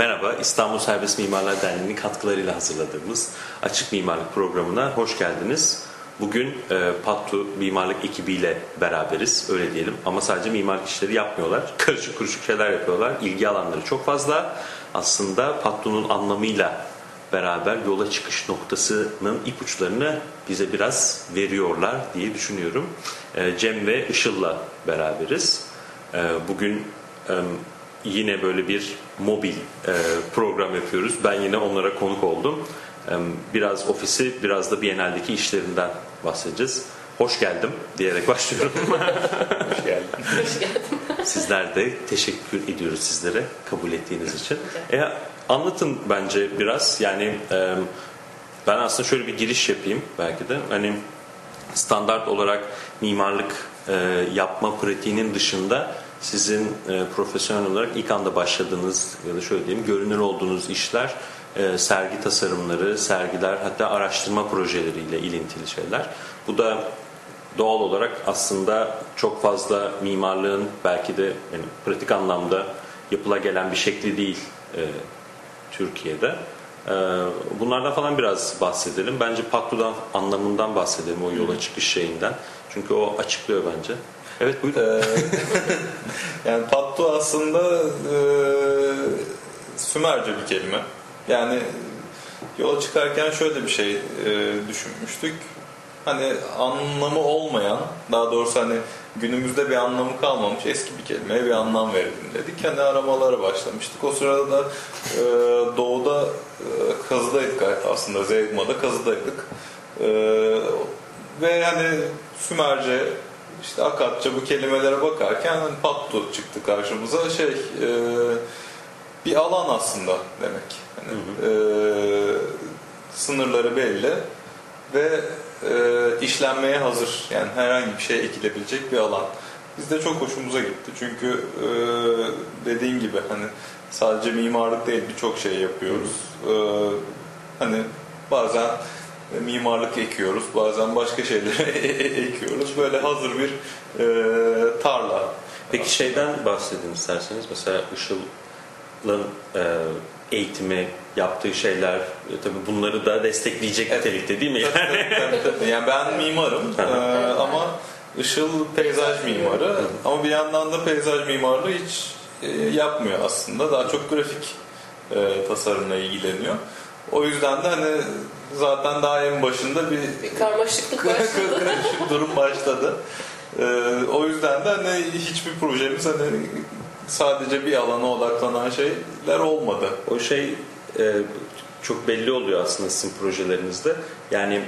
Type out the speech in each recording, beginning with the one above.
Merhaba, İstanbul Serbest Mimarlar Derneği'nin katkılarıyla hazırladığımız Açık Mimarlık programına hoş geldiniz. Bugün e, Pattu mimarlık ekibiyle beraberiz, öyle diyelim. Ama sadece mimarlık işleri yapmıyorlar. Karışık kuruşuk şeyler yapıyorlar. İlgi alanları çok fazla. Aslında Pattu'nun anlamıyla beraber yola çıkış noktasının ipuçlarını bize biraz veriyorlar diye düşünüyorum. E, Cem ve Işıl'la beraberiz. E, bugün yine böyle bir mobil e, program yapıyoruz. Ben yine onlara konuk oldum. E, biraz ofisi, biraz da Biennale'deki işlerinden bahsedeceğiz. Hoş geldim diyerek başlıyorum. Hoş geldin. Hoş geldin. Sizler de teşekkür ediyoruz sizlere kabul ettiğiniz için. E, anlatın bence biraz. Yani e, ben aslında şöyle bir giriş yapayım belki de. Hani standart olarak mimarlık e, yapma pratiğinin dışında sizin e, profesyonel olarak ilk anda başladığınız ya da şöyle diyeyim görünür olduğunuz işler e, sergi tasarımları, sergiler hatta araştırma projeleriyle ilintili şeyler. Bu da doğal olarak aslında çok fazla mimarlığın belki de yani pratik anlamda yapıla gelen bir şekli değil e, Türkiye'de. E, bunlardan falan biraz bahsedelim. Bence Paklu'dan anlamından bahsedelim o yola çıkış şeyinden. Çünkü o açıklıyor bence. Evet buyurun. Ee, yani pattu aslında e, Sümerce bir kelime. Yani yola çıkarken şöyle bir şey e, düşünmüştük. Hani anlamı olmayan, daha doğrusu hani günümüzde bir anlamı kalmamış eski bir kelimeye bir anlam verelim dedik. Hani aramalara başlamıştık. O sırada da e, doğuda e, kazıdaydık aslında Zeygma'da kazıdaydık. E, ve hani Sümerce işte Akatça bu kelimelere bakarken hani pattu çıktı karşımıza şey e, bir alan aslında demek. Hani, E, sınırları belli ve e, işlenmeye hazır. Yani herhangi bir şey ekilebilecek bir alan. Biz de çok hoşumuza gitti. Çünkü e, dediğin gibi hani sadece mimarlık değil birçok şey yapıyoruz. E, hani bazen mimarlık ekiyoruz. Bazen başka şeyleri ekiyoruz. Böyle hazır bir e, tarla. Peki şeyden bahsedin isterseniz. Mesela Işıl'ın e, eğitimi, yaptığı şeyler e, tabii bunları da destekleyecek nitelikte değil mi? Yani? Tabii, tabii. Yani ben mimarım e, ama Işıl peyzaj mimarı ama bir yandan da peyzaj mimarlığı hiç e, yapmıyor aslında. Daha çok grafik e, tasarımla ilgileniyor. O yüzden de hani zaten daha en başında bir, Bir karmaşıklık başladı. karışık durum başladı. Ee, o yüzden de hani hiçbir projemiz hani sadece bir alana odaklanan şeyler olmadı. O şey e, çok belli oluyor aslında sizin projelerinizde. Yani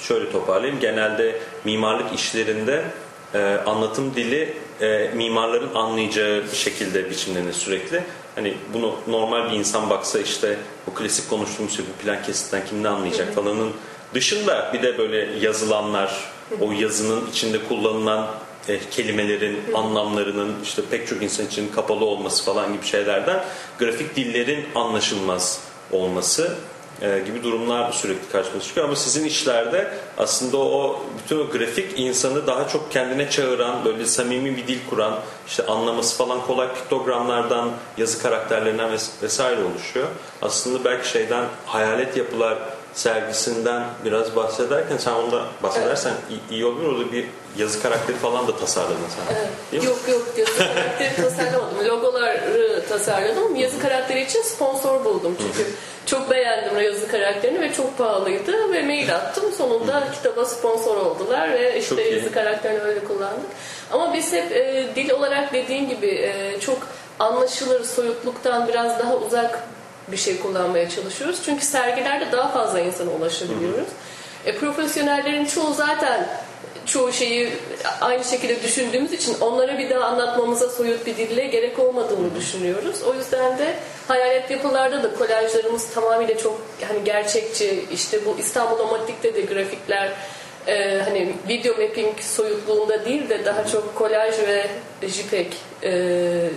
şöyle toparlayayım. Genelde mimarlık işlerinde e, anlatım dili e, mimarların anlayacağı şekilde biçimlenir sürekli. Hani bunu normal bir insan baksa işte o klasik konuştuğumuz şey bu plan kesitten kim ne anlayacak falanın dışında bir de böyle yazılanlar, o yazının içinde kullanılan e, kelimelerin anlamlarının işte pek çok insan için kapalı olması falan gibi şeylerden grafik dillerin anlaşılmaz olması e, gibi durumlar sürekli karşımıza çıkıyor. Ama sizin işlerde aslında o bütün o grafik insanı daha çok kendine çağıran, böyle samimi bir dil kuran, işte anlaması falan kolay piktogramlardan, yazı karakterlerinden ves- vesaire oluşuyor. Aslında belki şeyden hayalet yapılar sergisinden biraz bahsederken sen onda bahsedersen iyi, iyi olur. Orada bir yazı karakteri falan da tasarladın sen. Evet. Değil mi? Yok yok yazı karakteri tasarlamadım. Logoları tasarladım. Yazı karakteri için sponsor buldum çünkü. Çok beğendim yazı karakterini ve çok pahalıydı ve mail attım. Sonunda kitaba sponsor oldular ve işte yazı karakterini öyle kullandık. Ama biz hep e, dil olarak dediğin gibi e, çok anlaşılır soyutluktan biraz daha uzak bir şey kullanmaya çalışıyoruz. Çünkü sergilerde daha fazla insana ulaşabiliyoruz. E, profesyonellerin çoğu zaten çoğu şeyi aynı şekilde düşündüğümüz için onlara bir daha anlatmamıza soyut bir dille gerek olmadığını düşünüyoruz. O yüzden de hayalet yapılarda da kolajlarımız tamamıyla çok hani gerçekçi. İşte bu İstanbul Omatik'te de grafikler e, hani video mapping soyutluğunda değil de daha çok kolaj ve JPEG e,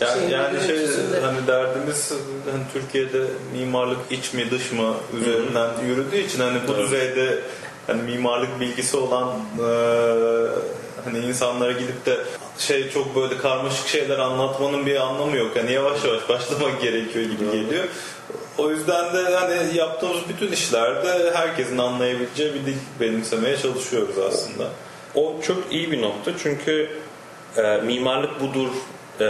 Yani, şeyin yani şey ölçüsünde. hani derdimiz hani Türkiye'de mimarlık iç mi dış mı üzerinden yürüdüğü için hani bu Evet. düzeyde hani mimarlık bilgisi olan e, hani insanlara gidip de şey çok böyle karmaşık şeyler anlatmanın bir anlamı yok. Yani yavaş yavaş başlamak gerekiyor gibi geliyor. O yüzden de hani yaptığımız bütün işlerde herkesin anlayabileceği bir dil benimsemeye çalışıyoruz aslında. O çok iyi bir nokta çünkü e, mimarlık budur, e,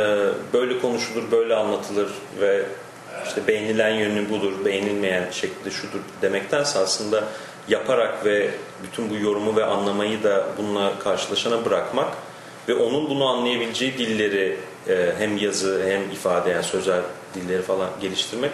böyle konuşulur, böyle anlatılır ve işte beğenilen yönü budur, beğenilmeyen şekli şudur demektense aslında yaparak ve bütün bu yorumu ve anlamayı da bununla karşılaşana bırakmak ve onun bunu anlayabileceği dilleri e, hem yazı hem ifade yani sözel dilleri falan geliştirmek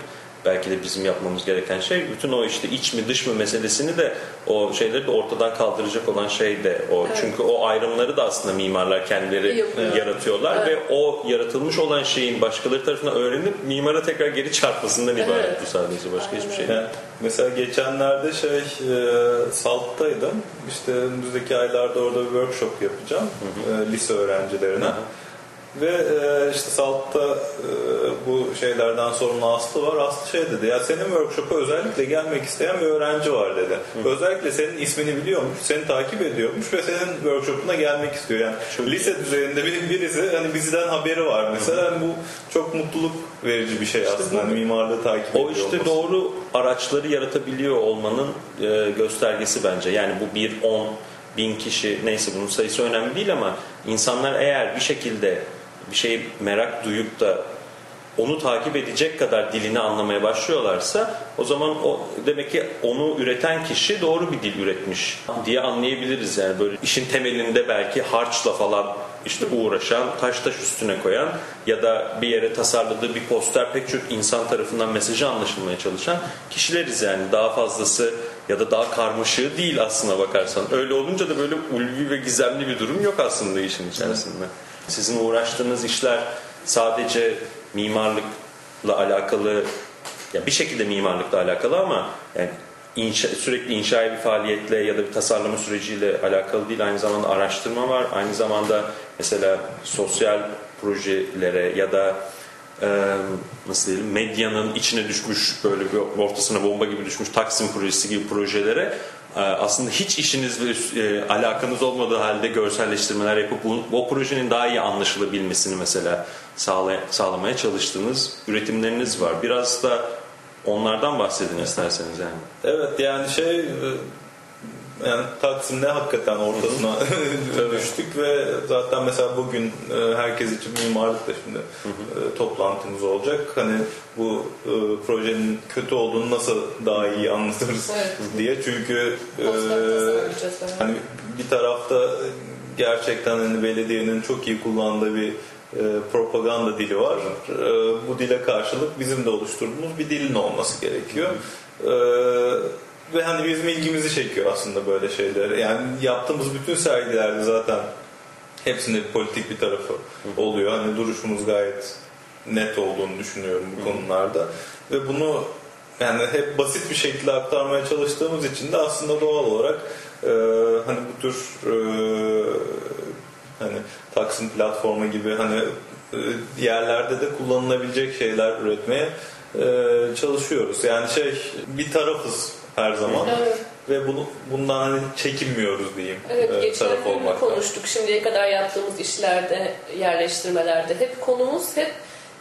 belki de bizim yapmamız gereken şey bütün o işte iç mi dış mı meselesini de o şeyleri de ortadan kaldıracak olan şey de o. Evet. Çünkü o ayrımları da aslında mimarlar kendileri Yapıyor. yaratıyorlar Evet. ve o yaratılmış olan şeyin başkaları tarafından öğrenip mimara tekrar geri çarpmasından ibaret Evet. bu sadece başka hiçbir şey değil. Yani mesela geçenlerde şey e, Salt'taydım. İşte önümüzdeki aylarda orada bir workshop yapacağım e, lise öğrencilerine. Hı hı. Ve e, işte Salt'ta e, bu şeylerden sorumlu Aslı var. Aslı şey dedi ya senin workshop'a özellikle gelmek isteyen bir öğrenci var dedi. Özellikle senin ismini biliyormuş, seni takip ediyormuş ve senin workshop'una gelmek istiyor. Yani lise düzeyinde bir, birisi hani bizden haberi var mesela. Yani bu çok mutluluk verici bir şey aslında. Hani mimarlığı takip ediyor O işte olması. doğru araçları yaratabiliyor olmanın e, göstergesi bence. Yani bu bir 10 bin kişi neyse bunun sayısı önemli değil ama insanlar eğer bir şekilde bir şey merak duyup da onu takip edecek kadar dilini anlamaya başlıyorlarsa o zaman o demek ki onu üreten kişi doğru bir dil üretmiş diye anlayabiliriz yani böyle işin temelinde belki harçla falan işte uğraşan, taş taş üstüne koyan ya da bir yere tasarladığı bir poster pek çok insan tarafından mesajı anlaşılmaya çalışan kişileriz yani daha fazlası ya da daha karmaşığı değil aslına bakarsan. Öyle olunca da böyle ulvi ve gizemli bir durum yok aslında işin içerisinde. Sizin uğraştığınız işler sadece mimarlıkla alakalı ya bir şekilde mimarlıkla alakalı ama yani inşa, sürekli inşai bir faaliyetle ya da bir tasarlama süreciyle alakalı değil. Aynı zamanda araştırma var. Aynı zamanda mesela sosyal projelere ya da e, nasıl diyelim medyanın içine düşmüş böyle bir ortasına bomba gibi düşmüş Taksim projesi gibi projelere aslında hiç işiniz ve e, alakanız olmadığı halde görselleştirmeler yapıp bu, o projenin daha iyi anlaşılabilmesini mesela sağlay- sağlamaya çalıştığınız üretimleriniz var. Biraz da onlardan bahsedin isterseniz yani. Evet yani şey e, yani Taksim'de hakikaten ortasına düştük ve zaten mesela bugün e, herkes için mimarlıkta şimdi e, toplantımız olacak. Hani bu e, projenin kötü olduğunu nasıl daha iyi anlatırız Evet. diye. Çünkü e, hani bir tarafta gerçekten hani belediyenin çok iyi kullandığı bir e, propaganda dili var. E, bu dile karşılık bizim de oluşturduğumuz bir dilin olması gerekiyor. E, ve hani bizim ilgimizi çekiyor aslında böyle şeyler. Yani yaptığımız bütün sergilerde zaten hepsinde politik bir tarafı oluyor. Hani duruşumuz gayet net olduğunu düşünüyorum bu konularda. Ve bunu yani hep basit bir şekilde aktarmaya çalıştığımız için de aslında doğal olarak e, hani bu tür e, hani Taksim platformu gibi hani e, yerlerde de kullanılabilecek şeyler üretmeye e, çalışıyoruz. Yani şey bir tarafız her zaman Evet. ve bunu bundan hani çekinmiyoruz diyeyim. Evet, e, geçen taraf olmaktan. konuştuk. Şimdiye kadar yaptığımız işlerde, yerleştirmelerde hep konumuz hep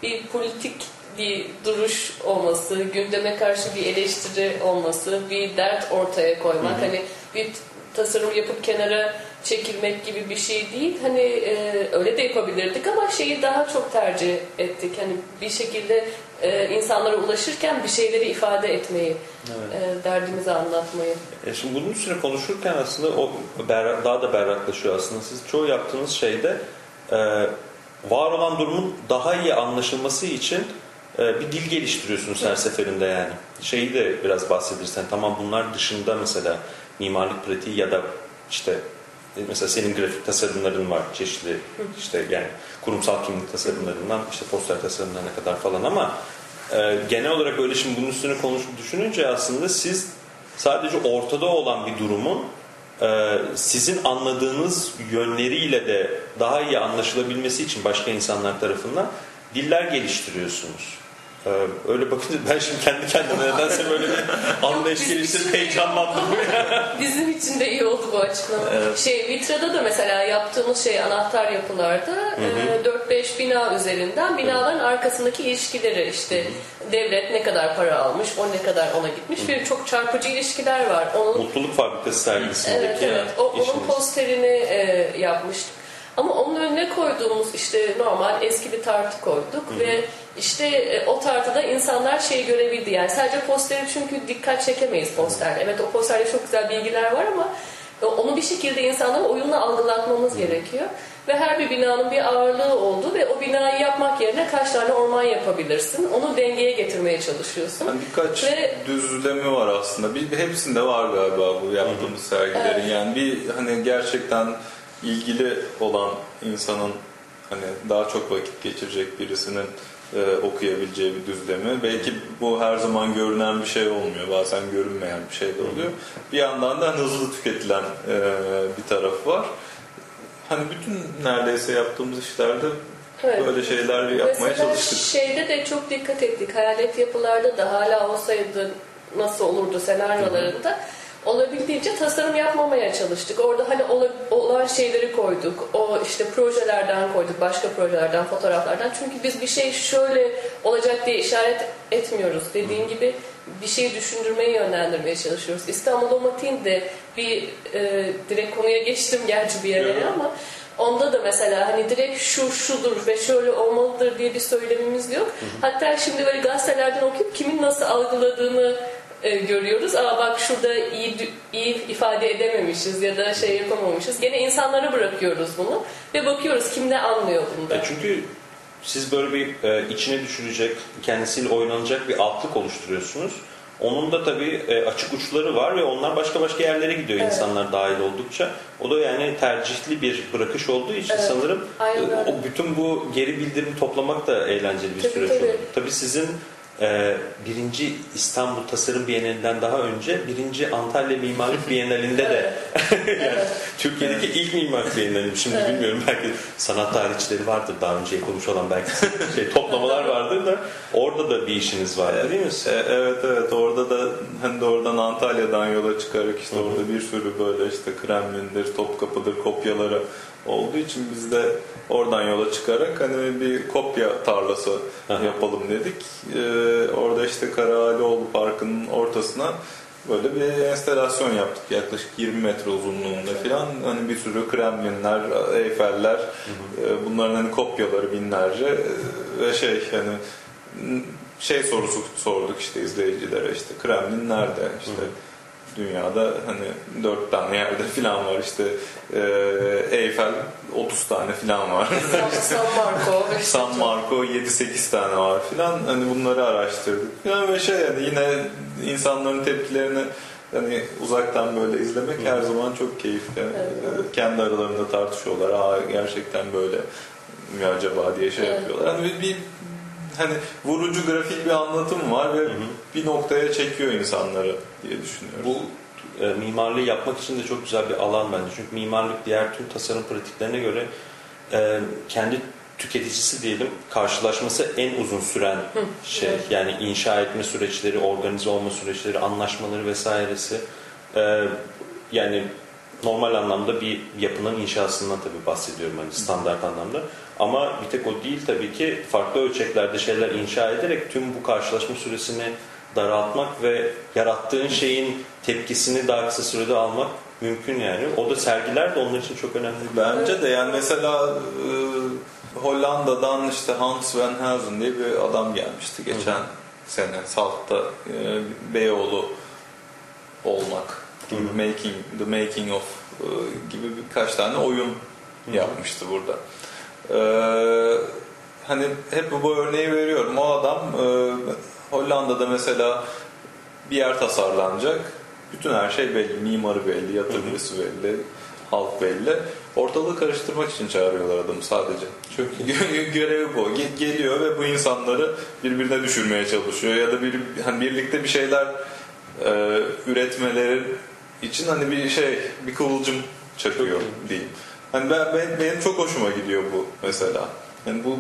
bir politik bir duruş olması, gündeme karşı bir eleştiri olması, bir dert ortaya koymak. Hani bir tasarım yapıp kenara çekilmek gibi bir şey değil. Hani e, öyle de yapabilirdik ama şeyi daha çok tercih ettik. Hani bir şekilde e, insanlara ulaşırken bir şeyleri ifade etmeyi, e, derdimizi anlatmayı. E şimdi bunun üstüne konuşurken aslında o berrak, daha da berraklaşıyor aslında. Siz çoğu yaptığınız şeyde e, var olan durumun daha iyi anlaşılması için e, bir dil geliştiriyorsunuz her seferinde yani. Şeyi de biraz bahsedirsen tamam bunlar dışında mesela mimarlık pratiği ya da işte mesela senin grafik tasarımların var çeşitli işte yani kurumsal kimlik tasarımlarından işte poster tasarımlarına kadar falan ama e, genel olarak böyle şimdi bunun üstüne konuşup düşününce aslında siz sadece ortada olan bir durumun e, sizin anladığınız yönleriyle de daha iyi anlaşılabilmesi için başka insanlar tarafından diller geliştiriyorsunuz. Ee, öyle bakınca ben şimdi kendi kendime nedense böyle bir anlayış geliştirip bir şey heyecanlandım. Bizim için de iyi oldu bu açıklama. Evet. Şey Vitra'da da mesela yaptığımız şey anahtar yapılarda e, 4-5 bina üzerinden binaların arkasındaki ilişkileri işte devlet ne kadar para almış, o ne kadar ona gitmiş ve çok çarpıcı ilişkiler var. Onun Mutluluk Fabrikası sergisindeki Evet evet. O, onun işiniz. posterini e, yapmıştık. Ama onun önüne koyduğumuz işte normal eski bir tartı koyduk ve işte e, o tartıda insanlar şey görebildi. Yani sadece posteri çünkü dikkat çekemeyiz posterde. Evet o posterde çok güzel bilgiler var ama e, onu bir şekilde insanlara oyunla algılatmamız gerekiyor. Ve her bir binanın bir ağırlığı oldu ve o binayı yapmak yerine kaç tane orman yapabilirsin. Onu dengeye getirmeye çalışıyorsun. Yani birkaç Ve- düzlemi var aslında. Bir, hepsinde var galiba bu yaptığımız sergilerin. Yani bir hani gerçekten ilgili olan insanın hani daha çok vakit geçirecek birisinin e, okuyabileceği bir düzlemi. Belki bu her zaman görünen bir şey olmuyor. Bazen görünmeyen bir şey de oluyor. Bir yandan da hızlı tüketilen e, bir tarafı var. Hani bütün neredeyse yaptığımız işlerde Evet. böyle şeyler yapmaya Mesela çalıştık. şeyde de çok dikkat ettik. Hayalet yapılarda da hala olsaydı nasıl olurdu senaryolarında olabildiğince tasarım yapmamaya çalıştık. Orada hani ola- olan şeyleri koyduk. O işte projelerden koyduk, başka projelerden, fotoğraflardan. Çünkü biz bir şey şöyle olacak diye işaret etmiyoruz. Dediğin gibi bir şeyi düşündürmeye yönlendirmeye çalışıyoruz. İstanbul Omatin de bir e, direkt konuya geçtim gerçi bir yere ama Onda da mesela hani direkt şu şudur ve şöyle olmalıdır diye bir söylemimiz yok. Hatta şimdi böyle gazetelerden okuyup kimin nasıl algıladığını e, görüyoruz. Aa bak şurada iyi iyi ifade edememişiz ya da şey yapamamışız. Gene insanlara bırakıyoruz bunu ve bakıyoruz kim ne anlıyor bunda. E çünkü siz böyle bir e, içine düşürecek, kendisiyle oynanacak bir altlık oluşturuyorsunuz. Onun da tabii e, açık uçları var ve onlar başka başka yerlere gidiyor Evet. insanlar dahil oldukça. O da yani tercihli bir bırakış olduğu için Evet, sanırım e, o bütün bu geri bildirimi toplamak da eğlenceli bir Tabii, süreç tabii. oldu. Tabii sizin e, birinci İstanbul Tasarım Bienalinden daha önce birinci Antalya Mimarlık Bienalinde de. Yani Türkiye'deki ilk mimar bienali şimdi Evet. bilmiyorum belki sanat tarihçileri vardır. Daha önce yapılmış olan belki şey toplamalar vardır da. Orada da bir işiniz vardı değil mi? E, Evet evet. Orada da hani doğrudan Antalya'dan yola çıkarak işte orada bir sürü böyle işte Kremlin'dir, Topkapı'dır kopyaları olduğu için biz de oradan yola çıkarak hani bir kopya tarlası Aha. yapalım dedik. E, orada işte Karahalioğlu Parkı'nın ortasına böyle bir enstelasyon yaptık. Yaklaşık 20 metre uzunluğunda falan. Hani bir sürü Kremlinler, Eyfeller, e, bunların hani kopyaları binlerce e, ve şey hani şey sorusu sorduk işte izleyicilere işte Kremlin nerede işte dünyada hani dört tane yerde falan var işte e, Eyfel 30 tane falan var. San, Marco. San Marco 7-8 tane var filan. Hani bunları araştırdık. Yani ve şey yani yine insanların tepkilerini hani uzaktan böyle izlemek her zaman çok keyifli. Evet. Kendi aralarında tartışıyorlar. Aa gerçekten böyle mi acaba diye şey Evet. yapıyorlar. Hani bir, bir hani vurucu grafik bir anlatım var ve bir noktaya çekiyor insanları diye düşünüyorum. Bu e, mimarlığı yapmak için de çok güzel bir alan bence. Çünkü mimarlık diğer tüm tasarım pratiklerine göre e, kendi tüketicisi diyelim karşılaşması en uzun süren şey. evet. Yani inşa etme süreçleri, organize olma süreçleri, anlaşmaları vesairesi. E, yani normal anlamda bir yapının inşasından tabii bahsediyorum hani standart anlamda. Ama bir tek o değil tabii ki farklı ölçeklerde şeyler inşa ederek tüm bu karşılaşma süresini daraltmak ve yarattığın şeyin tepkisini daha kısa sürede almak mümkün yani. O da sergiler de onlar için çok önemli. Bence de yani mesela e, Hollanda'dan işte Hans van Helsen diye bir adam gelmişti geçen sene Salt'ta e, Beyoğlu olmak gibi making the making of e, gibi birkaç tane oyun yapmıştı burada. E, hani hep bu örneği veriyorum. O adam e, Hollanda'da mesela bir yer tasarlanacak. Bütün her şey belli. Mimarı belli, yatırımcısı belli, halk belli. Ortalığı karıştırmak için çağırıyorlar adamı sadece. Çünkü gö- görevi bu. Ge- Geliyor ve bu insanları birbirine düşürmeye çalışıyor ya da bir hani birlikte bir şeyler e, üretmeleri için hani bir şey bir kıvılcım çakıyor diyeyim. Hani ben, ben benim çok hoşuma gidiyor bu mesela. Yani bu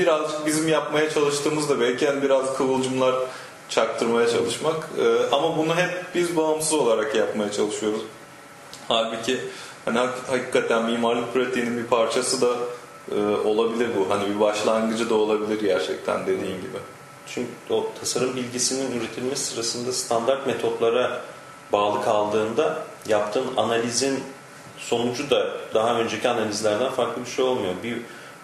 birazcık bizim yapmaya çalıştığımız da belki yani biraz kıvılcımlar çaktırmaya çalışmak. Ee, ama bunu hep biz bağımsız olarak yapmaya çalışıyoruz. Halbuki hani hak- hakikaten mimarlık pratiğinin bir parçası da e, olabilir bu. Hani bir başlangıcı da olabilir gerçekten dediğin gibi. Çünkü o tasarım bilgisinin üretilmesi sırasında standart metotlara bağlı kaldığında yaptığın analizin sonucu da daha önceki analizlerden farklı bir şey olmuyor. Bir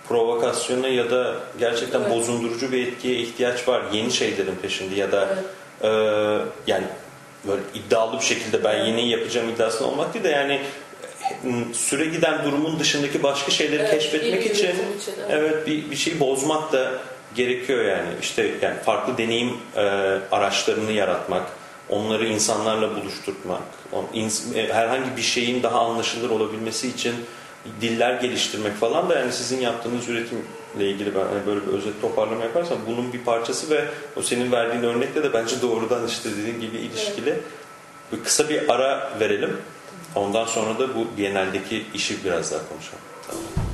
provokasyona ya da gerçekten Evet. bozundurucu bir etkiye ihtiyaç var yeni şeylerin peşinde ya da Evet. e, yani böyle iddialı bir şekilde ben yeni yapacağım iddiasında olmak değil de yani süre giden durumun dışındaki başka şeyleri Evet, keşfetmek için için, evet. evet bir, bir şeyi bozmak da gerekiyor yani işte yani farklı deneyim e, araçlarını yaratmak onları insanlarla buluşturmak e, herhangi bir şeyin daha anlaşılır olabilmesi için diller geliştirmek falan da yani sizin yaptığınız üretimle ilgili ben hani böyle bir özet toparlama yaparsam bunun bir parçası ve o senin verdiğin örnekle de bence doğrudan işte dediğin gibi ilişkili. Bir kısa bir ara verelim. Ondan sonra da bu Biennale'deki işi biraz daha konuşalım. Abdü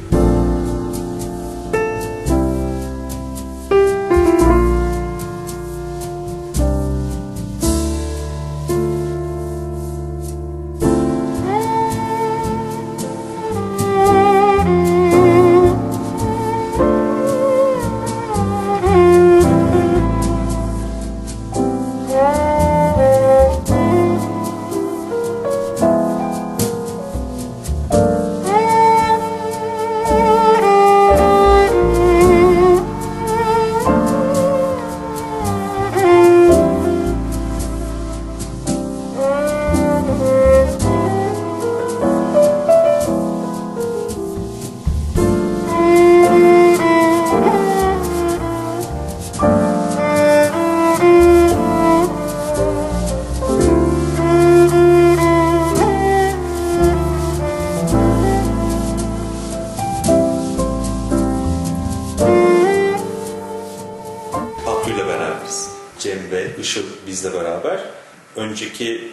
Önceki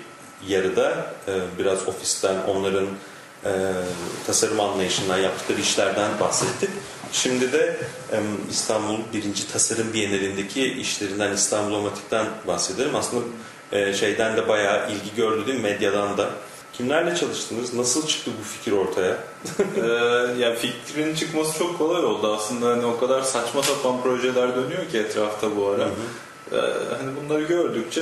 yarıda e, biraz ofisten onların e, tasarım anlayışından yaptıkları işlerden bahsettik. Şimdi de e, İstanbul birinci Tasarım Bienalindeki işlerinden İstanbul Omatik'ten bahsedelim. Aslında e, şeyden de bayağı ilgi gördü değil mi? Medyadan da. Kimlerle çalıştınız? Nasıl çıktı bu fikir ortaya? Ee, yani fikrin çıkması çok kolay oldu aslında hani o kadar saçma sapan projeler dönüyor ki etrafta bu ara. Ee, hani bunları gördükçe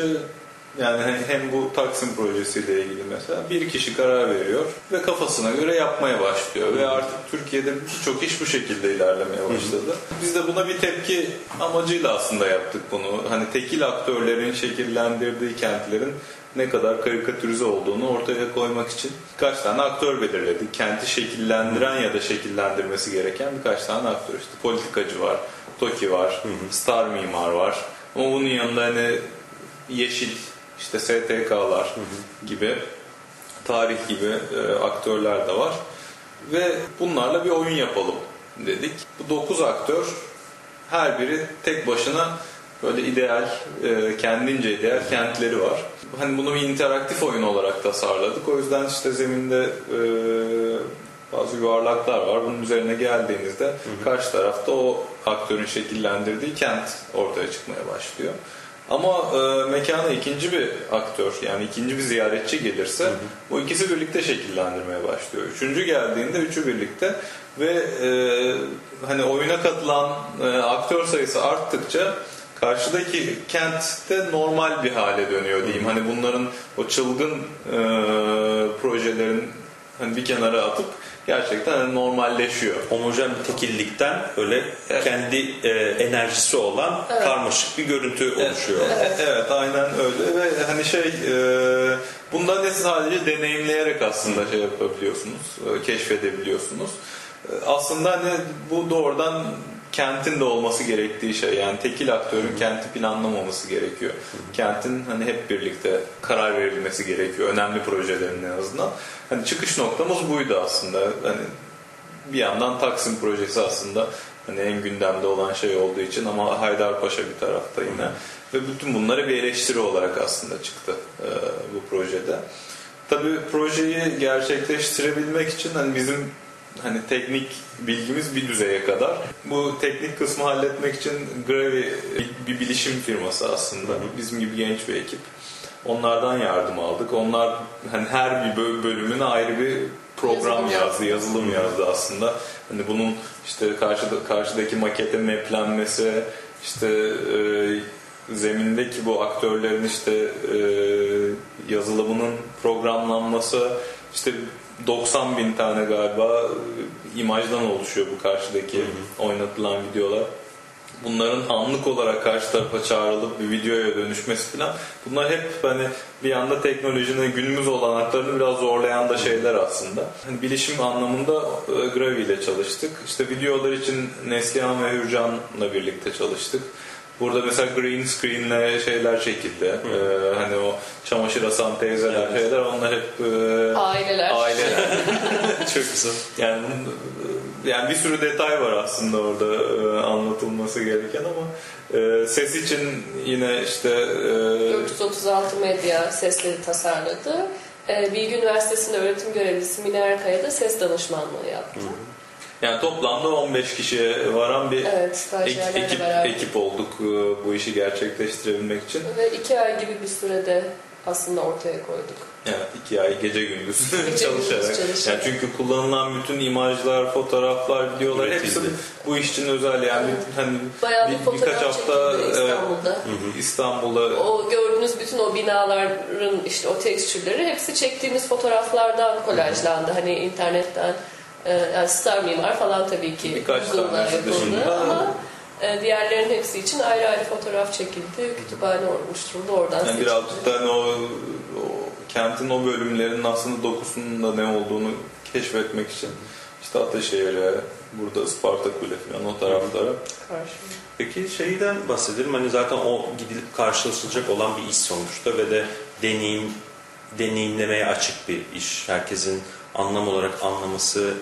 yani hem- hem bu Taksim projesiyle ilgili mesela bir kişi karar veriyor ve kafasına göre yapmaya başlıyor ve artık Türkiye'de birçok iş bu şekilde ilerlemeye başladı. Biz de buna bir tepki amacıyla aslında yaptık bunu. Hani tekil aktörlerin şekillendirdiği kentlerin ne kadar karikatürize olduğunu ortaya koymak için birkaç tane aktör belirledik. Kenti şekillendiren ya da şekillendirmesi gereken birkaç tane aktör. İşte politikacı var, TOKİ var, Star Mimar var. Ama bunun yanında hani Yeşil, işte STK'lar gibi, tarih gibi e, aktörler de var. Ve bunlarla bir oyun yapalım dedik. Bu 9 aktör her biri tek başına böyle ideal, e, kendince ideal kentleri var. Hani bunu bir interaktif oyun olarak tasarladık. O yüzden işte zeminde e, bazı yuvarlaklar var. Bunun üzerine geldiğinizde karşı tarafta o aktörün şekillendirdiği kent ortaya çıkmaya başlıyor. Ama e, mekana ikinci bir aktör yani ikinci bir ziyaretçi gelirse bu ikisi birlikte şekillendirmeye başlıyor. Üçüncü geldiğinde üçü birlikte ve e, hani oyuna katılan e, aktör sayısı arttıkça karşıdaki kentte normal bir hale dönüyor diyeyim. Hani bunların o çılgın e, projelerin hani bir kenara atıp gerçekten hani normalleşiyor. homojen bir tekillikten öyle Evet. kendi e, enerjisi olan Evet. karmaşık bir görüntü oluşuyor. Evet, evet aynen öyle ve hani şey e, bundan ne sadece deneyimleyerek aslında şey yapabiliyorsunuz, e, keşfedebiliyorsunuz. E, aslında hani bu doğrudan kentin de olması gerektiği şey yani tekil aktörün kenti planlamaması gerekiyor. Kentin hani hep birlikte karar verilmesi gerekiyor önemli projelerin en azından. Hani çıkış noktamız buydu aslında. Hani bir yandan Taksim projesi aslında hani en gündemde olan şey olduğu için ama Haydarpaşa bir tarafta yine. Ve bütün bunları bir eleştiri olarak aslında çıktı e, bu projede. Tabii projeyi gerçekleştirebilmek için hani bizim hani teknik bilgimiz bir düzeye kadar. Bu teknik kısmı halletmek için Gravi bir bilişim firması aslında. Bizim gibi genç bir ekip. Onlardan yardım aldık. Onlar hani her bir bö- bölümüne ayrı bir program Yazılım yazdı, yazılım yazdı aslında. Hani bunun işte karşıda karşıdaki maketin maplenmesi, işte e, zemindeki bu aktörlerin işte e, yazılımının programlanması, işte 90 bin tane galiba imajdan oluşuyor bu karşıdaki oynatılan videolar. Bunların anlık olarak karşı tarafa çağrılıp bir videoya dönüşmesi falan bunlar hep hani bir anda teknolojinin günümüz olanaklarını biraz zorlayan da şeyler aslında. Hani bilişim anlamında e, Gravi ile çalıştık. İşte videolar için Neslihan ve Hürcan'la birlikte çalıştık. Burada mesela green screen'le şeyler çekildi. Ee, hani o çamaşır asan teyzeler Evet. şeyler onlar hep e, Aileler. aileler. Çok güzel. Yani yani bir sürü detay var aslında orada e, anlatılması gereken ama e, ses için yine işte e, 436 medya sesleri tasarladı. Ee, Bilgi Üniversitesi'nde öğretim görevlisi Mine Erkaya ses danışmanlığı yaptı. Yani toplamda 15 kişiye varan bir Evet, ek- ekip beraber. ekip olduk e, bu işi gerçekleştirebilmek için. Ve iki ay gibi bir sürede aslında ortaya koyduk. Evet, iki ay gece gündüz Gece gündüz çalışarak. çalışarak. Yani çünkü kullanılan bütün imajlar, fotoğraflar, videolar hepsi bu iş için özel yani bir- hani Bayağı bir bir, fotoğraf birkaç hafta evet, İstanbul'da. İstanbul'da O gördüğünüz bütün o binaların işte o tekstürleri hepsi çektiğimiz fotoğraflardan kolajlandı. Hani internetten yani Star Mimar falan tabii ki Birkaç yapıldı ama e, diğerlerin hepsi için ayrı ayrı fotoğraf çekildi. Kütüphane oluşturuldu oradan yani seçildi. birazcık da hani o, o kentin o bölümlerinin aslında dokusunun da ne olduğunu keşfetmek için işte Ataşehir'e, burada Isparta Kule falan o taraflara. Peki şeyden bahsedelim. Hani zaten o gidilip karşılaşılacak olan bir iş sonuçta ve de deneyim deneyimlemeye açık bir iş. Herkesin anlam olarak anlaması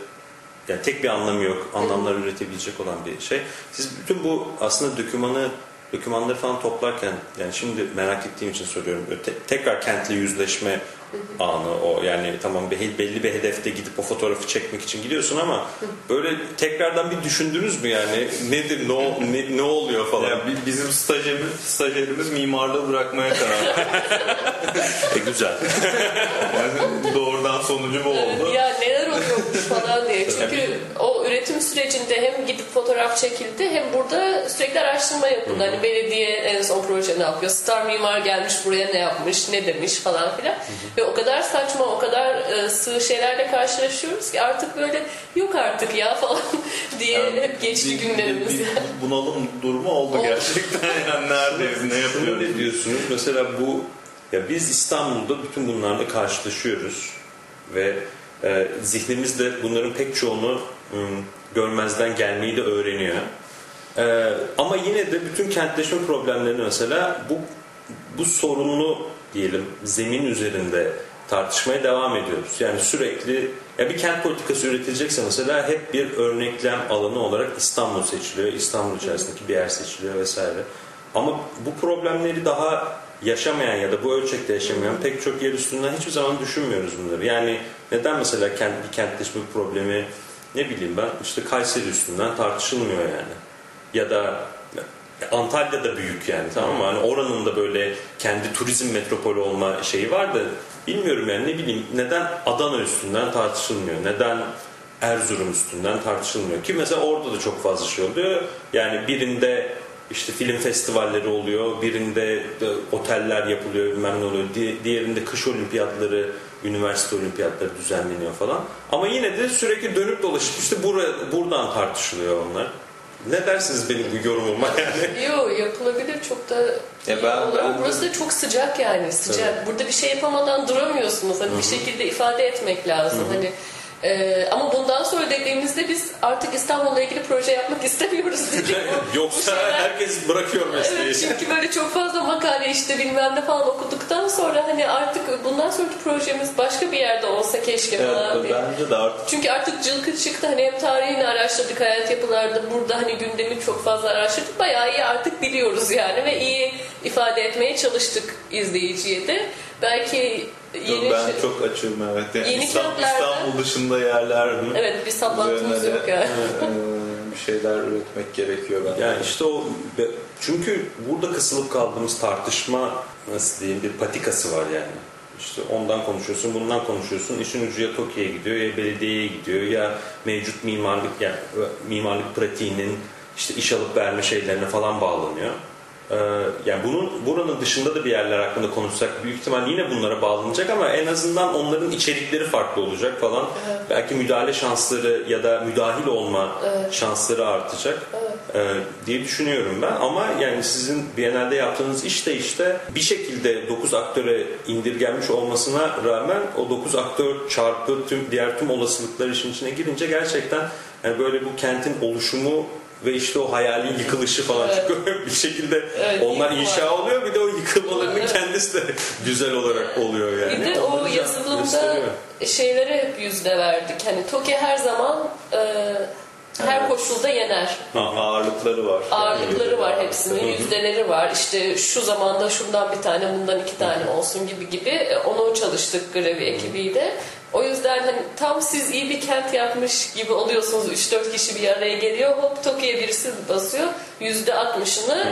yani tek bir anlamı yok. Anlamlar üretebilecek olan bir şey. Siz bütün bu aslında dokümanı dokümanları falan toplarken yani şimdi merak ettiğim için soruyorum. Te- tekrar kentle yüzleşme anı o yani tamam bir- belli bir hedefte gidip o fotoğrafı çekmek için gidiyorsun ama böyle tekrardan bir düşündünüz mü yani nedir ne ne, ne oluyor falan. Yani bi- bizim stajyerimiz, stajyerimiz mimarlığı bırakmaya karar verdi. E, güzel. Yani doğrudan sonucu bu oldu. Ya neler oluyormuş falan diye. Çünkü o üretim sürecinde hem gidip fotoğraf çekildi hem burada sürekli araştırma yapıldı. Hani belediye en son proje ne yapıyor? Star Mimar gelmiş buraya ne yapmış, ne demiş falan filan. Ve o kadar saçma, o kadar e, sığ şeylerle karşılaşıyoruz ki artık böyle yok artık ya falan diye Yani hep geçti bir- günlerimiz. bir- bir bunalım durumu oldu Oldu. gerçekten. Yani neredeyiz, ne Şunu yapıyoruz? ne diyorsunuz? Mesela bu ya biz İstanbul'da bütün bunlarla karşılaşıyoruz ve e, zihnimiz de bunların pek çoğunu ım, görmezden gelmeyi de öğreniyor. E, ama yine de bütün kentleşme problemlerini mesela bu bu sorunlu diyelim zemin üzerinde tartışmaya devam ediyoruz. Yani sürekli ya bir kent politikası üretilecekse mesela hep bir örneklem alanı olarak İstanbul seçiliyor. İstanbul içerisindeki bir yer seçiliyor vesaire. Ama bu problemleri daha yaşamayan ya da bu ölçekte yaşamayan pek çok yer üstünden hiçbir zaman düşünmüyoruz bunları. Yani neden mesela kent, bir kentleşme problemi ne bileyim ben işte Kayseri üstünden tartışılmıyor yani. Ya da Antalya'da büyük yani tamam mı? Hani oranın da böyle kendi turizm metropolü olma şeyi var da bilmiyorum yani ne bileyim neden Adana üstünden tartışılmıyor? Neden Erzurum üstünden tartışılmıyor? Ki mesela orada da çok fazla şey oluyor. Yani birinde işte film festivalleri oluyor, birinde de oteller yapılıyor, bilmem ne oluyor. Di- Diğerinde kış olimpiyatları, üniversite olimpiyatları düzenleniyor falan. Ama yine de sürekli dönüp dolaşıp işte bura, buradan tartışılıyor onlar. Ne dersiniz benim bu yorumuma yani? Yok yapılabilir çok da Ya iyi ben- olur. ben burası da çok sıcak yani sıcak. Burada bir şey yapamadan duramıyorsunuz. Hani bir şekilde ifade etmek lazım. Hani e, ama bundan sonra dediğimizde biz artık İstanbul'la ilgili proje yapmak istemiyoruz dedik. Yoksa şeyler- herkes bırakıyor mesleği. Evet çünkü böyle çok fazla makale işte bilmem ne falan okuduktan sonra hani artık bundan sonraki projemiz başka bir yerde olsa keşke falan Evet, diye. bence de artık Çünkü artık cılkı çıktı hani hem tarihini araştırdık hayat yapılarda burada hani gündemi çok fazla araştırdık bayağı iyi artık biliyoruz yani ve iyi ifade etmeye çalıştık izleyiciye de. Belki yeni ben şey- çok açığım evet. Yani Yeni İstanbul, İstanbul dışında yerler Evet bir saplantımız yok yani. e, bir şeyler üretmek gerekiyor bence. Yani işte o çünkü burada kısılıp kaldığımız tartışma nasıl diyeyim bir patikası var yani. İşte ondan konuşuyorsun, bundan konuşuyorsun. İşin ucu ya TOKİ'ye gidiyor ya belediyeye gidiyor ya mevcut mimarlık yani mimarlık pratiğinin işte iş alıp verme şeylerine falan bağlanıyor. Ee, yani bunun buranın dışında da bir yerler hakkında konuşsak büyük ihtimal yine bunlara bağlanacak ama en azından onların içerikleri farklı olacak falan. Belki müdahale şansları ya da müdahil olma şansları artacak ee, diye düşünüyorum ben. Ama yani sizin Biennale'de yaptığınız iş de işte bir şekilde 9 aktöre indirgenmiş olmasına rağmen o 9 aktör çarpı tüm diğer tüm olasılıklar işin içine girince gerçekten yani böyle bu kentin oluşumu ve işte o hayalin yıkılışı falan Evet. çünkü bir şekilde Evet, onlar inşa var. oluyor bir de o yıkılmalarının Evet. kendisi de güzel olarak oluyor yani. Bir de o yazılımda gösteriyor. şeylere hep yüzde verdik. Hani TOKİ her zaman e, her koşulda yener. Ha, ağırlıkları var. Ağırlıkları var hepsinin, yüzdeleri var. İşte şu zamanda şundan bir tane, bundan iki tane olsun gibi gibi. E, Onu çalıştık grevi ekibiyle. O yüzden hani tam siz iyi bir kent yapmış gibi oluyorsunuz. 3-4 kişi bir araya geliyor. Hop Tokyo'ya birisi basıyor. Yüzde 60'ını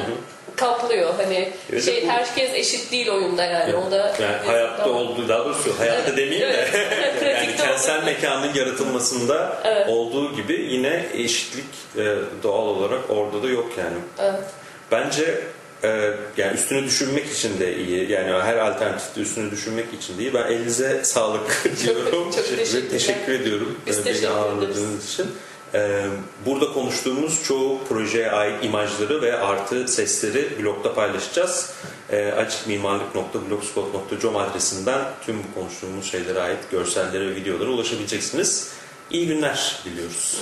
kaplıyor. Hani Evet, şey bu- herkes eşit değil oyunda yani. O da yani hayatta Tamam. olduğu daha doğrusu hayatta Evet, demeyeyim de evet. yani kentsel mekanın yaratılmasında olduğu gibi yine eşitlik e, doğal olarak orada da yok yani. Evet. Bence e, yani üstünü düşünmek için de iyi. Yani her alternatifte üstünü düşünmek için de iyi. Ben elinize sağlık diyorum. çok teşekkürler. Ve teşekkür ediyorum Biz e, teşekkür beni ederiz. ağırladığınız için. E, burada konuştuğumuz çoğu projeye ait imajları ve artı sesleri blogda paylaşacağız. E, açıkmimarlık.blogspot.com adresinden tüm bu konuştuğumuz şeylere ait görsellere ve videolara ulaşabileceksiniz. İyi günler diliyoruz.